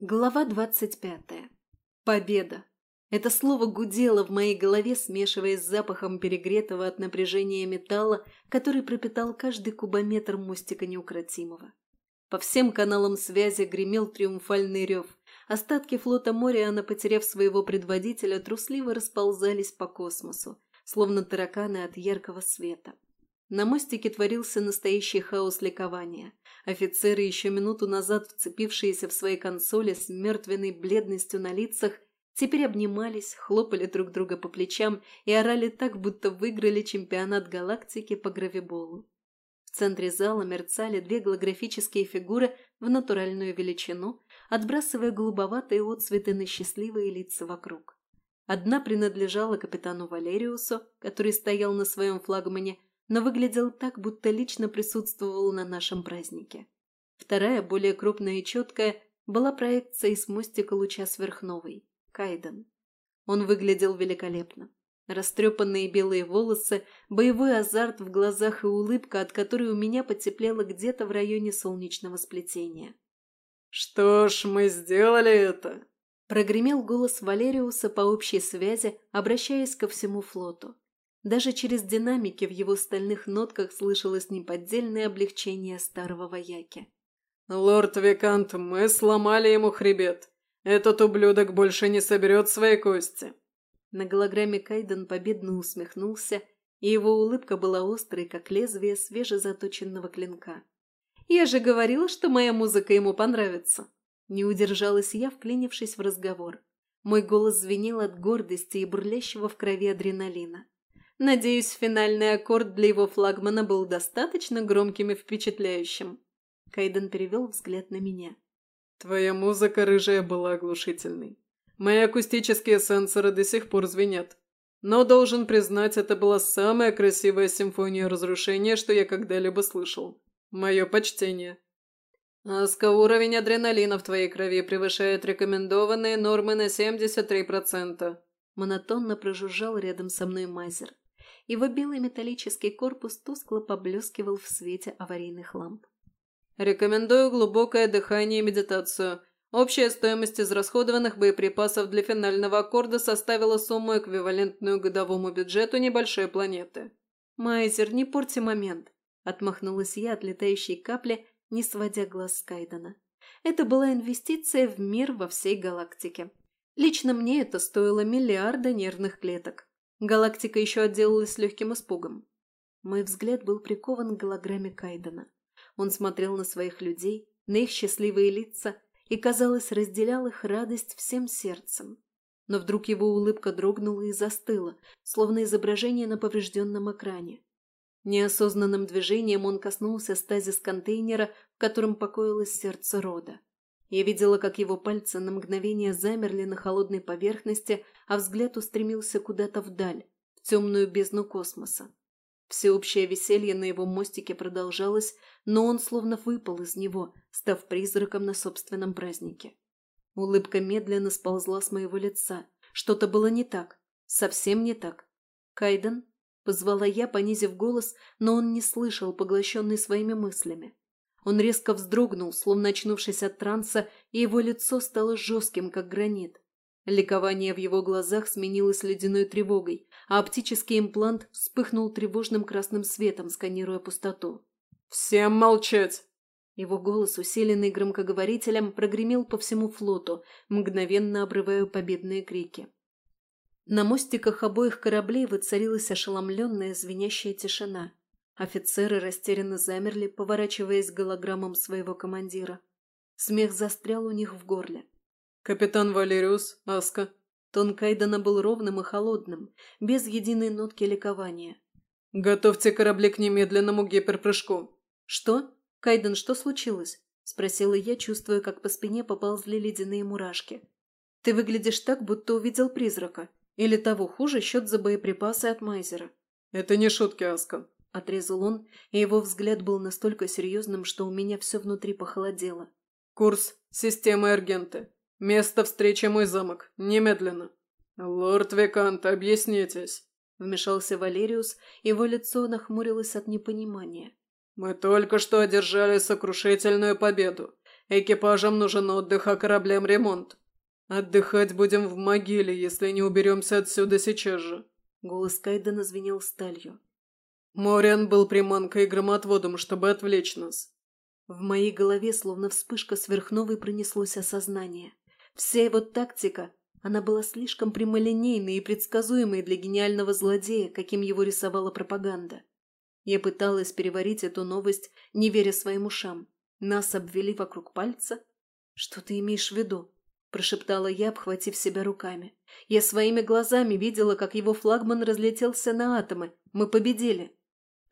Глава двадцать пятая. Победа. Это слово гудело в моей голове, смешиваясь с запахом перегретого от напряжения металла, который пропитал каждый кубометр мостика неукротимого. По всем каналам связи гремел триумфальный рев. Остатки флота Мориана, потеряв своего предводителя, трусливо расползались по космосу, словно тараканы от яркого света. На мостике творился настоящий хаос ликования. Офицеры, еще минуту назад вцепившиеся в свои консоли с мертвенной бледностью на лицах, теперь обнимались, хлопали друг друга по плечам и орали так, будто выиграли чемпионат галактики по гравиболу. В центре зала мерцали две голографические фигуры в натуральную величину, отбрасывая голубоватые отцветы на счастливые лица вокруг. Одна принадлежала капитану Валериусу, который стоял на своем флагмане, но выглядел так, будто лично присутствовал на нашем празднике. Вторая, более крупная и четкая, была проекцией с мостика луча сверхновой – Кайден. Он выглядел великолепно. Растрепанные белые волосы, боевой азарт в глазах и улыбка, от которой у меня потеплело где-то в районе солнечного сплетения. «Что ж, мы сделали это!» Прогремел голос Валериуса по общей связи, обращаясь ко всему флоту. Даже через динамики в его стальных нотках слышалось неподдельное облегчение старого вояки. «Лорд Викант, мы сломали ему хребет. Этот ублюдок больше не соберет свои кости». На голограмме Кайден победно усмехнулся, и его улыбка была острой, как лезвие свежезаточенного клинка. «Я же говорила, что моя музыка ему понравится!» Не удержалась я, вклинившись в разговор. Мой голос звенел от гордости и бурлящего в крови адреналина. Надеюсь, финальный аккорд для его флагмана был достаточно громким и впечатляющим. Кайден перевел взгляд на меня. «Твоя музыка, рыжая, была оглушительной. Мои акустические сенсоры до сих пор звенят. Но, должен признать, это была самая красивая симфония разрушения, что я когда-либо слышал. Мое почтение». «Аска, уровень адреналина в твоей крови превышает рекомендованные нормы на 73%. Монотонно прожужжал рядом со мной Майзер. Его белый металлический корпус тускло поблескивал в свете аварийных ламп. «Рекомендую глубокое дыхание и медитацию. Общая стоимость израсходованных боеприпасов для финального аккорда составила сумму, эквивалентную годовому бюджету небольшой планеты». «Майзер, не порти момент», — отмахнулась я от летающей капли, не сводя глаз с Кайдена. Это была инвестиция в мир во всей галактике. Лично мне это стоило миллиарда нервных клеток. Галактика еще отделалась легким испугом. Мой взгляд был прикован к голограмме Кайдена. Он смотрел на своих людей, на их счастливые лица и, казалось, разделял их радость всем сердцем. Но вдруг его улыбка дрогнула и застыла, словно изображение на поврежденном экране. Неосознанным движением он коснулся стазис контейнера, в котором покоилось сердце рода. Я видела, как его пальцы на мгновение замерли на холодной поверхности, а взгляд устремился куда-то вдаль, в темную бездну космоса. Всеобщее веселье на его мостике продолжалось, но он словно выпал из него, став призраком на собственном празднике. Улыбка медленно сползла с моего лица. Что-то было не так. Совсем не так. «Кайден?» — позвала я, понизив голос, но он не слышал, поглощенный своими мыслями. Он резко вздрогнул, словно очнувшись от транса, и его лицо стало жестким, как гранит. Ликование в его глазах сменилось ледяной тревогой, а оптический имплант вспыхнул тревожным красным светом, сканируя пустоту. «Всем молчать!» Его голос, усиленный громкоговорителем, прогремел по всему флоту, мгновенно обрывая победные крики. На мостиках обоих кораблей воцарилась ошеломленная звенящая тишина. Офицеры растерянно замерли, поворачиваясь к голограммам своего командира. Смех застрял у них в горле. «Капитан Валериус, Аска». Тон Кайдена был ровным и холодным, без единой нотки ликования. «Готовьте корабли к немедленному гиперпрыжку». «Что? Кайден, что случилось?» – спросила я, чувствуя, как по спине поползли ледяные мурашки. «Ты выглядишь так, будто увидел призрака. Или того хуже, счет за боеприпасы от Майзера». «Это не шутки, Аска. – отрезал он, и его взгляд был настолько серьезным, что у меня все внутри похолодело. «Курс системы Аргенты. Место встречи мой замок. Немедленно». «Лорд Викант, объяснитесь», – вмешался Валериус, его лицо нахмурилось от непонимания. «Мы только что одержали сокрушительную победу. Экипажам нужен отдых, а кораблям ремонт. Отдыхать будем в могиле, если не уберемся отсюда сейчас же». Голос Кайдена звенел сталью. Мориан был приманкой и громотводом, чтобы отвлечь нас. В моей голове словно вспышка сверхновой пронеслось осознание. Вся его тактика, она была слишком прямолинейной и предсказуемой для гениального злодея, каким его рисовала пропаганда. Я пыталась переварить эту новость, не веря своим ушам. Нас обвели вокруг пальца. «Что ты имеешь в виду?» – прошептала я, обхватив себя руками. Я своими глазами видела, как его флагман разлетелся на атомы. Мы победили.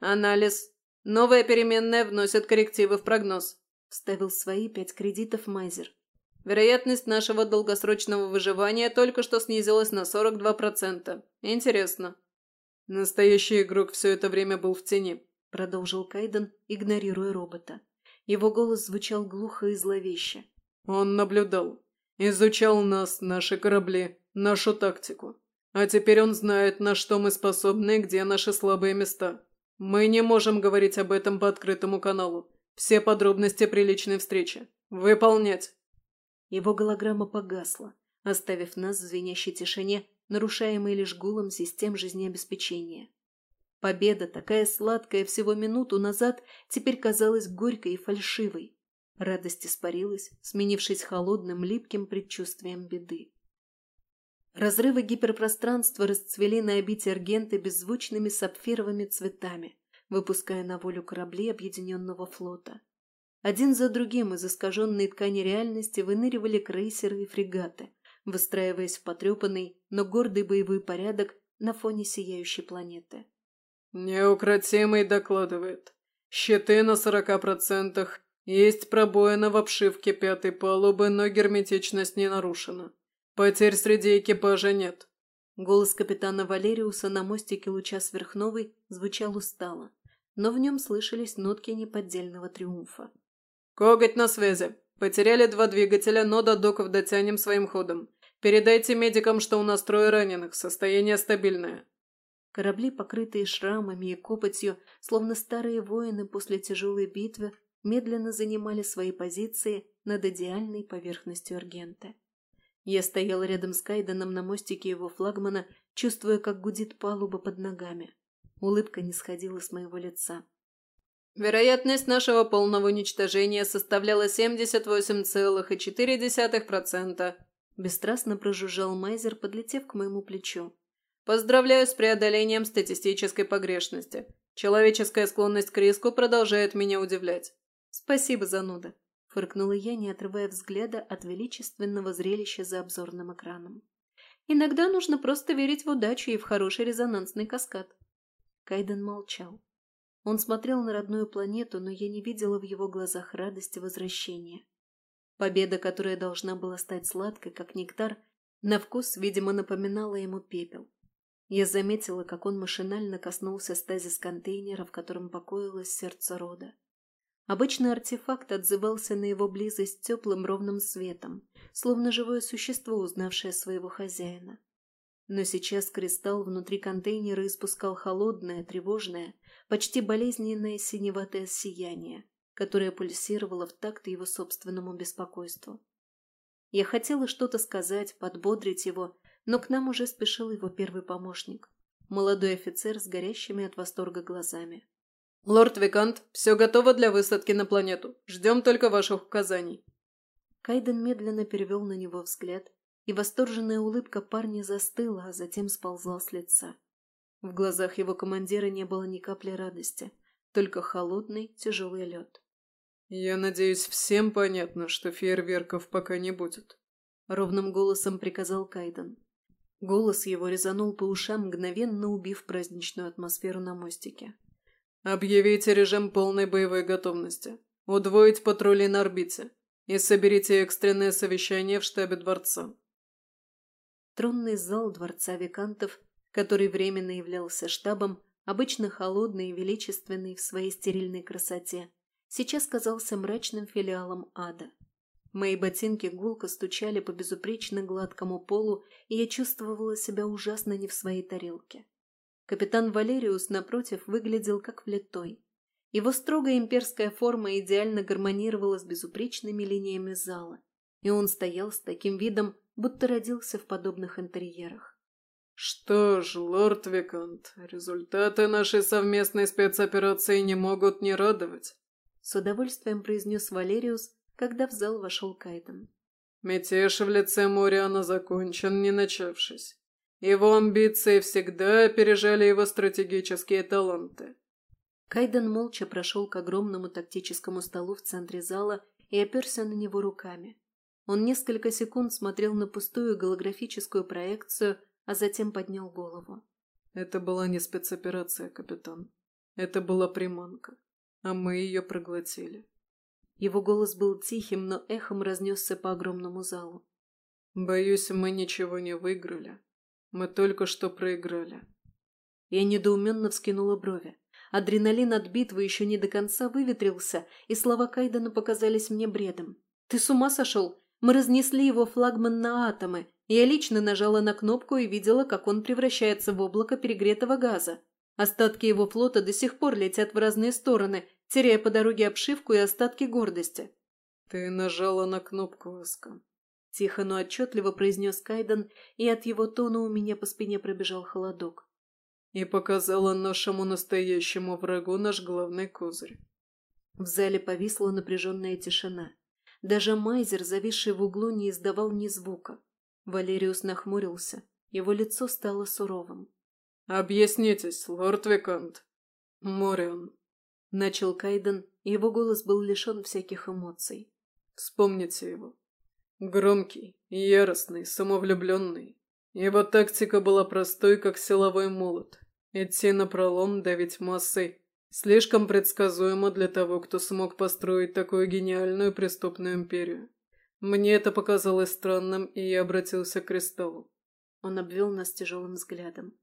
«Анализ. Новая переменная вносит коррективы в прогноз», – вставил свои пять кредитов Майзер. «Вероятность нашего долгосрочного выживания только что снизилась на 42%. Интересно». «Настоящий игрок все это время был в тени», – продолжил Кайден, игнорируя робота. Его голос звучал глухо и зловеще. «Он наблюдал. Изучал нас, наши корабли, нашу тактику. А теперь он знает, на что мы способны и где наши слабые места. Мы не можем говорить об этом по открытому каналу. Все подробности при личной встрече. Выполнять!» Его голограмма погасла, оставив нас в звенящей тишине, нарушаемой лишь гулом систем жизнеобеспечения. Победа, такая сладкая всего минуту назад, теперь казалась горькой и фальшивой. Радость испарилась, сменившись холодным, липким предчувствием беды. Разрывы гиперпространства расцвели на обите Аргенты беззвучными сапфировыми цветами, выпуская на волю корабли Объединенного флота. Один за другим из искаженной ткани реальности выныривали крейсеры и фрегаты, выстраиваясь в потрепанный, но гордый боевой порядок на фоне сияющей планеты. «Неукротимый докладывает. Щиты на сорока процентах. Есть пробоина в обшивке пятой палубы, но герметичность не нарушена. «Потерь среди экипажа нет». Голос капитана Валериуса на мостике луча сверхновой звучал устало, но в нем слышались нотки неподдельного триумфа. «Коготь на связи. Потеряли два двигателя, но до доков дотянем своим ходом. Передайте медикам, что у нас трое раненых, состояние стабильное». Корабли, покрытые шрамами и копотью, словно старые воины после тяжелой битвы, медленно занимали свои позиции над идеальной поверхностью Аргента. Я стояла рядом с Кайденом на мостике его флагмана, чувствуя, как гудит палуба под ногами. Улыбка не сходила с моего лица. Вероятность нашего полного уничтожения составляла 78,4%. Бесстрастно прожужжал Майзер, подлетев к моему плечу. Поздравляю с преодолением статистической погрешности. Человеческая склонность к риску продолжает меня удивлять. Спасибо, зануда фыркнула я, не отрывая взгляда от величественного зрелища за обзорным экраном. Иногда нужно просто верить в удачу и в хороший резонансный каскад. Кайден молчал. Он смотрел на родную планету, но я не видела в его глазах радости возвращения. Победа, которая должна была стать сладкой, как нектар, на вкус, видимо, напоминала ему пепел. Я заметила, как он машинально коснулся стазис контейнера, в котором покоилось сердце рода. Обычный артефакт отзывался на его близость теплым ровным светом, словно живое существо, узнавшее своего хозяина. Но сейчас кристалл внутри контейнера испускал холодное, тревожное, почти болезненное синеватое сияние, которое пульсировало в такт его собственному беспокойству. Я хотела что-то сказать, подбодрить его, но к нам уже спешил его первый помощник, молодой офицер с горящими от восторга глазами. «Лорд Викант, все готово для высадки на планету. Ждем только ваших указаний». Кайден медленно перевел на него взгляд, и восторженная улыбка парня застыла, а затем сползла с лица. В глазах его командира не было ни капли радости, только холодный, тяжелый лед. «Я надеюсь, всем понятно, что фейерверков пока не будет», — ровным голосом приказал Кайден. Голос его резанул по ушам, мгновенно убив праздничную атмосферу на мостике. Объявите режим полной боевой готовности. Удвоить патрули на орбите. И соберите экстренное совещание в штабе дворца. Тронный зал дворца Викантов, который временно являлся штабом, обычно холодный и величественный в своей стерильной красоте, сейчас казался мрачным филиалом ада. Мои ботинки гулко стучали по безупречно гладкому полу, и я чувствовала себя ужасно не в своей тарелке. Капитан Валериус, напротив, выглядел как влитой. Его строгая имперская форма идеально гармонировала с безупречными линиями зала, и он стоял с таким видом, будто родился в подобных интерьерах. «Что ж, лорд Викант, результаты нашей совместной спецоперации не могут не радовать», с удовольствием произнес Валериус, когда в зал вошел Кайден. «Мятеж в лице Мориана закончен, не начавшись. Его амбиции всегда опережали его стратегические таланты. Кайден молча прошел к огромному тактическому столу в центре зала и оперся на него руками. Он несколько секунд смотрел на пустую голографическую проекцию, а затем поднял голову. «Это была не спецоперация, капитан. Это была приманка, а мы ее проглотили». Его голос был тихим, но эхом разнесся по огромному залу. «Боюсь, мы ничего не выиграли. Мы только что проиграли». Я недоуменно вскинула брови. Адреналин от битвы еще не до конца выветрился, и слова Кайдена показались мне бредом. «Ты с ума сошел? Мы разнесли его флагман на атомы. Я лично нажала на кнопку и видела, как он превращается в облако перегретого газа. Остатки его флота до сих пор летят в разные стороны, теряя по дороге обшивку и остатки гордости». «Ты нажала на кнопку, Аска», – тихо, но отчетливо произнес Кайден, и от его тона у меня по спине пробежал холодок и показала нашему настоящему врагу наш главный козырь. В зале повисла напряженная тишина. Даже Майзер, зависший в углу, не издавал ни звука. Валериус нахмурился. Его лицо стало суровым. «Объяснитесь, лорд Викант. Морион». Начал Кайден, его голос был лишен всяких эмоций. «Вспомните его. Громкий, яростный, самовлюбленный. Его тактика была простой, как силовой молот. Идти напролом, давить массой. Слишком предсказуемо для того, кто смог построить такую гениальную преступную империю. Мне это показалось странным, и я обратился к Кристаллу. Он обвел нас тяжелым взглядом.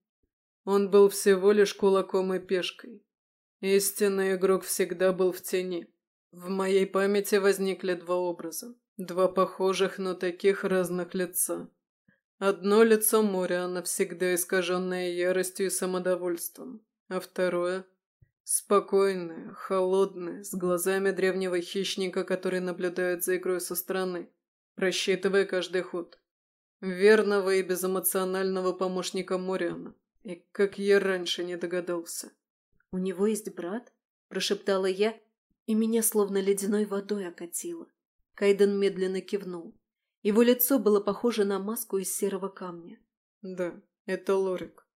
Он был всего лишь кулаком и пешкой. Истинный игрок всегда был в тени. В моей памяти возникли два образа. Два похожих, но таких разных лица. Одно лицо моря, навсегда искаженное яростью и самодовольством, а второе – спокойное, холодное, с глазами древнего хищника, который наблюдает за игрой со стороны, просчитывая каждый ход. Верного и безэмоционального помощника Мориана. И как я раньше не догадался. «У него есть брат?» – прошептала я, и меня словно ледяной водой окатило. Кайден медленно кивнул. Его лицо было похоже на маску из серого камня. «Да, это Лорик.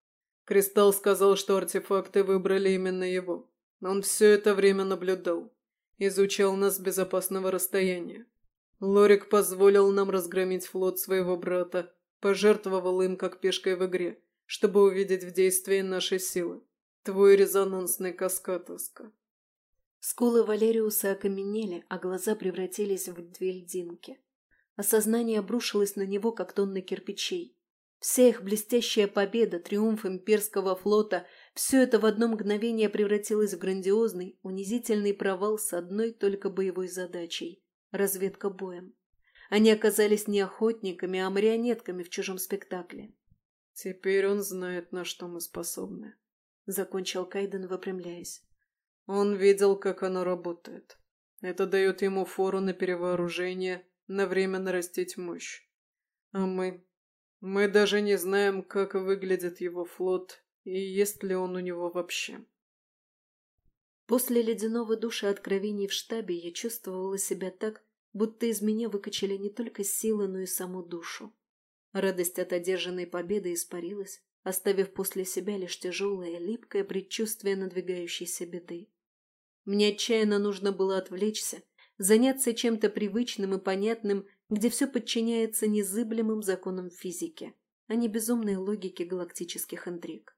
Кристалл сказал, что артефакты выбрали именно его. Он все это время наблюдал. Изучал нас с безопасного расстояния. Лорик позволил нам разгромить флот своего брата, пожертвовал им как пешкой в игре, чтобы увидеть в действии наши силы. Твой резонансный каскад, Аска». Скулы Валериуса окаменели, а глаза превратились в две льдинки. Осознание обрушилось на него, как тонны кирпичей. Вся их блестящая победа, триумф имперского флота – все это в одно мгновение превратилось в грандиозный, унизительный провал с одной только боевой задачей – разведка боем. Они оказались не охотниками, а марионетками в чужом спектакле. «Теперь он знает, на что мы способны», – закончил Кайден, выпрямляясь. «Он видел, как оно работает. Это дает ему фору на перевооружение на время нарастить мощь. А мы... Мы даже не знаем, как выглядит его флот и есть ли он у него вообще. После ледяного душа откровений в штабе я чувствовала себя так, будто из меня выкачали не только силы, но и саму душу. Радость от одержанной победы испарилась, оставив после себя лишь тяжелое, липкое предчувствие надвигающейся беды. Мне отчаянно нужно было отвлечься, заняться чем-то привычным и понятным, где все подчиняется незыблемым законам физики, а не безумной логике галактических интриг.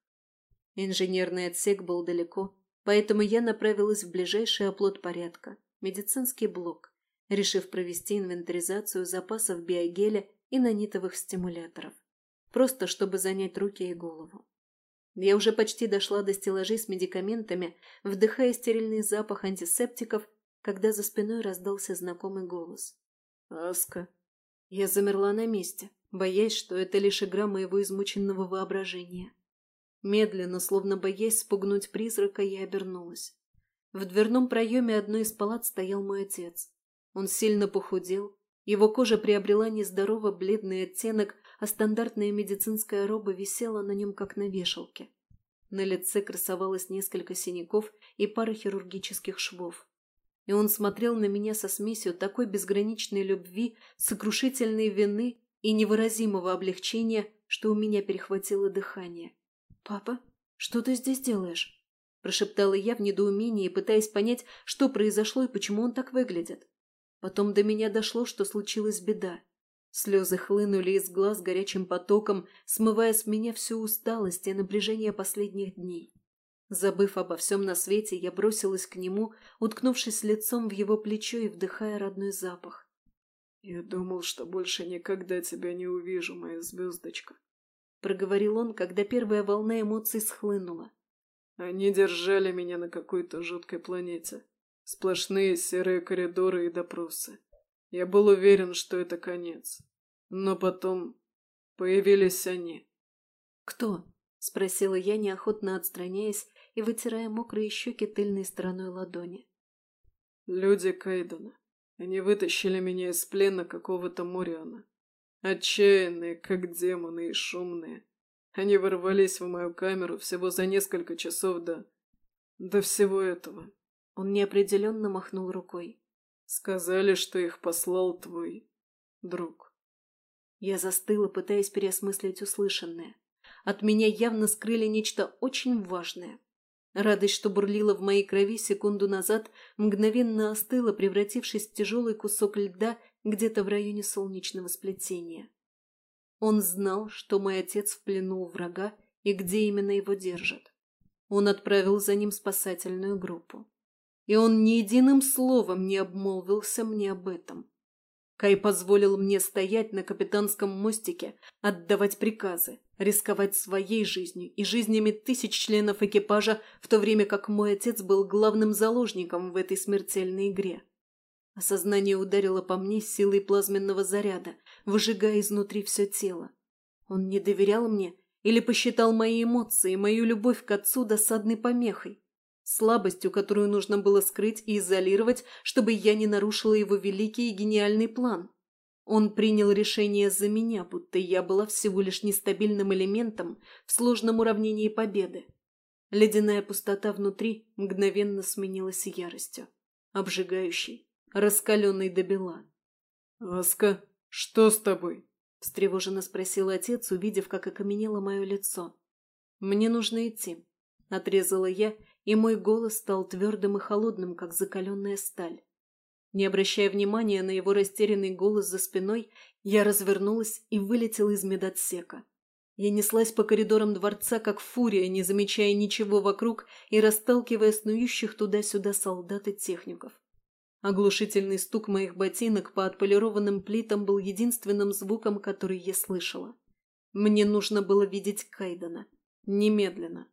Инженерный отсек был далеко, поэтому я направилась в ближайший оплот порядка – медицинский блок, решив провести инвентаризацию запасов биогеля и нанитовых стимуляторов, просто чтобы занять руки и голову. Я уже почти дошла до стеллажей с медикаментами, вдыхая стерильный запах антисептиков когда за спиной раздался знакомый голос. «Аска». Я замерла на месте, боясь, что это лишь игра моего измученного воображения. Медленно, словно боясь спугнуть призрака, я обернулась. В дверном проеме одной из палат стоял мой отец. Он сильно похудел, его кожа приобрела нездорово бледный оттенок, а стандартная медицинская роба висела на нем, как на вешалке. На лице красовалось несколько синяков и пара хирургических швов. И он смотрел на меня со смесью такой безграничной любви, сокрушительной вины и невыразимого облегчения, что у меня перехватило дыхание. «Папа, что ты здесь делаешь?» – прошептала я в недоумении, пытаясь понять, что произошло и почему он так выглядит. Потом до меня дошло, что случилась беда. Слезы хлынули из глаз горячим потоком, смывая с меня всю усталость и напряжение последних дней. Забыв обо всем на свете, я бросилась к нему, уткнувшись лицом в его плечо и вдыхая родной запах. «Я думал, что больше никогда тебя не увижу, моя звездочка», — проговорил он, когда первая волна эмоций схлынула. «Они держали меня на какой-то жуткой планете. Сплошные серые коридоры и допросы. Я был уверен, что это конец. Но потом появились они. «Кто?» — спросила я, неохотно отстраняясь и вытирая мокрые щеки тыльной стороной ладони. «Люди Кайдена. Они вытащили меня из плена какого-то Мориана. Отчаянные, как демоны, и шумные. Они ворвались в мою камеру всего за несколько часов до... до всего этого. Он неопределенно махнул рукой. «Сказали, что их послал твой друг». Я застыла, пытаясь переосмыслить услышанное. От меня явно скрыли нечто очень важное. Радость, что бурлила в моей крови секунду назад, мгновенно остыла, превратившись в тяжелый кусок льда где-то в районе солнечного сплетения. Он знал, что мой отец в плену у врага и где именно его держат. Он отправил за ним спасательную группу и он ни единым словом не обмолвился мне об этом. Кай позволил мне стоять на капитанском мостике, отдавать приказы, рисковать своей жизнью и жизнями тысяч членов экипажа, в то время как мой отец был главным заложником в этой смертельной игре. Осознание ударило по мне силой плазменного заряда, выжигая изнутри все тело. Он не доверял мне или посчитал мои эмоции, мою любовь к отцу досадной помехой слабостью, которую нужно было скрыть и изолировать, чтобы я не нарушила его великий и гениальный план. Он принял решение за меня, будто я была всего лишь нестабильным элементом в сложном уравнении победы. Ледяная пустота внутри мгновенно сменилась яростью, обжигающей, раскаленной до бела. «Аска, что с тобой?» – встревоженно спросил отец, увидев, как окаменело мое лицо. «Мне нужно идти», – отрезала я и мой голос стал твердым и холодным, как закаленная сталь. Не обращая внимания на его растерянный голос за спиной, я развернулась и вылетела из медотсека. Я неслась по коридорам дворца, как фурия, не замечая ничего вокруг и расталкивая снующих туда-сюда солдат и техников. Оглушительный стук моих ботинок по отполированным плитам был единственным звуком, который я слышала. Мне нужно было видеть Кайдена. Немедленно.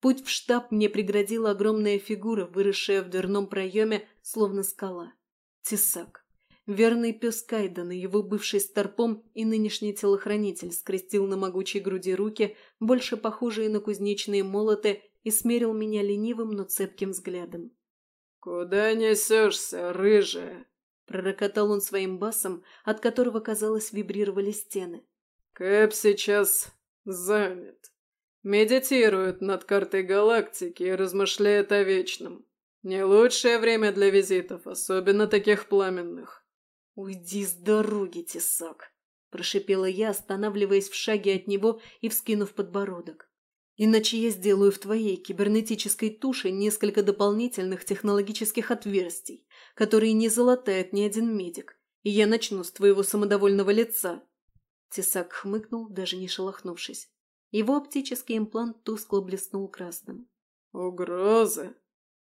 Путь в штаб мне преградила огромная фигура, выросшая в дверном проеме, словно скала. Тесак. Верный пес Кайдена, его бывший старпом и нынешний телохранитель, скрестил на могучей груди руки, больше похожие на кузнечные молоты, и смерил меня ленивым, но цепким взглядом. «Куда несешься, рыжая?» Пророкотал он своим басом, от которого, казалось, вибрировали стены. «Кэп сейчас занят. Медитирует над картой галактики и размышляет о вечном. Не лучшее время для визитов, особенно таких пламенных. «Уйди с дороги, тесак!» – прошипела я, останавливаясь в шаге от него и вскинув подбородок. «Иначе я сделаю в твоей кибернетической туше несколько дополнительных технологических отверстий, которые не залатает ни один медик, и я начну с твоего самодовольного лица». Тесак хмыкнул, даже не шелохнувшись. Его оптический имплант тускло блеснул красным. «Угрозы?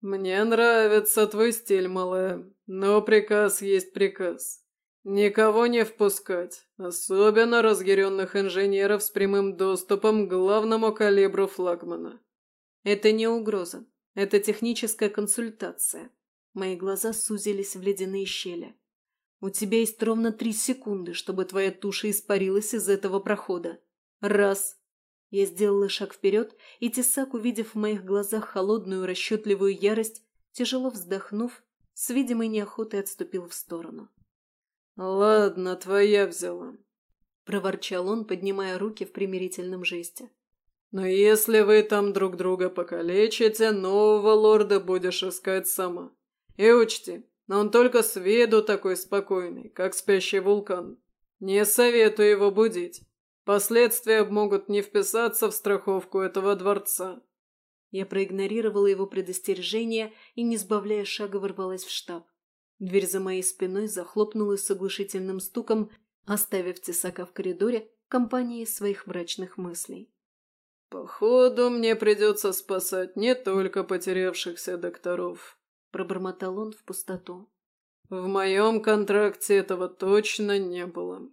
Мне нравится твой стиль, малая, но приказ есть приказ. Никого не впускать, особенно разъяренных инженеров с прямым доступом к главному калибру флагмана». «Это не угроза, это техническая консультация». Мои глаза сузились в ледяные щели. «У тебя есть ровно три секунды, чтобы твоя туша испарилась из этого прохода. Раз, я сделала шаг вперед, и Тесак, увидев в моих глазах холодную расчетливую ярость, тяжело вздохнув, с видимой неохотой отступил в сторону. «Ладно, твоя взяла», — проворчал он, поднимая руки в примирительном жесте. «Но если вы там друг друга покалечите, нового лорда будешь искать сама. И учти, он только с виду такой спокойный, как спящий вулкан. Не советую его будить. Последствия могут не вписаться в страховку этого дворца». Я проигнорировала его предостережение и, не сбавляя шага, ворвалась в штаб. Дверь за моей спиной захлопнулась с оглушительным стуком, оставив тесака в коридоре в компании своих мрачных мыслей. «Походу, мне придется спасать не только потерявшихся докторов», — пробормотал он в пустоту. «В моем контракте этого точно не было».